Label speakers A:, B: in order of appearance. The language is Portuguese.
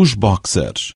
A: os boxers.